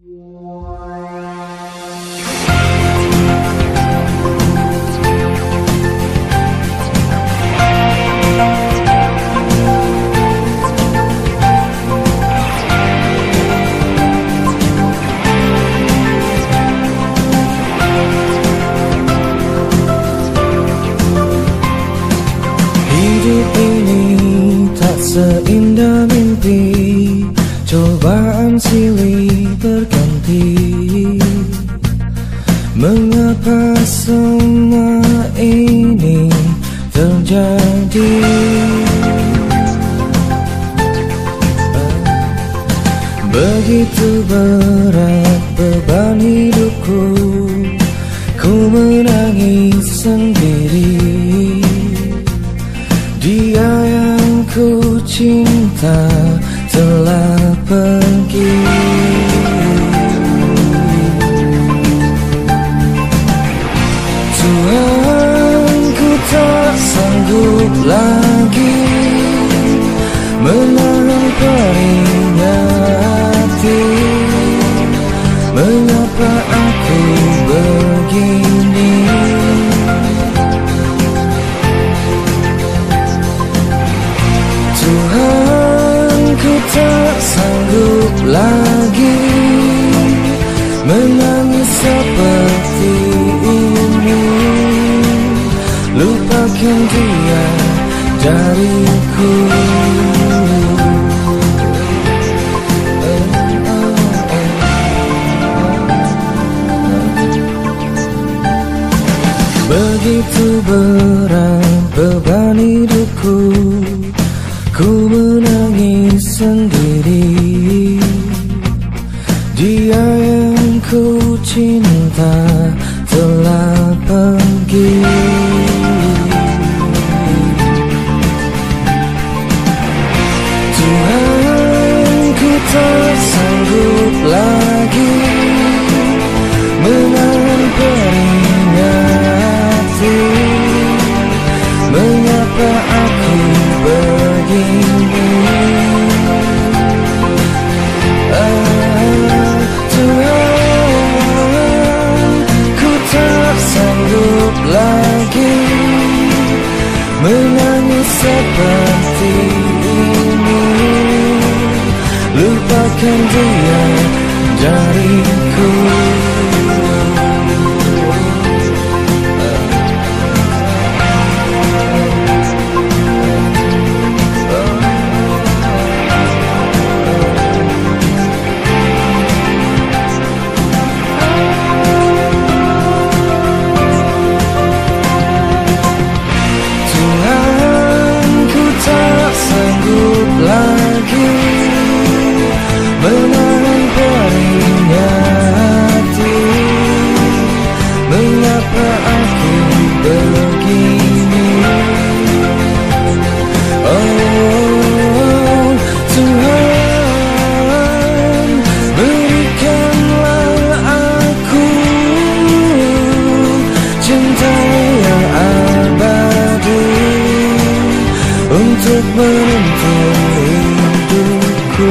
Hidup ini tak seindah mimpi. Cobaan silih berganti. Mengapa semua ini terjadi? Begitu berat beban hidupku Ku menangis sendiri Tuhan ku tak sanggup lagi Menahan perihnya hati Mengapa aku begini? Tuhan ku tak sanggup lagi Menangis Begitu berat beban hidupku Ku menangis sendiri. Dia yang ku cinta telah pergi Lupakan dia dariku Untuk menuntun hidupku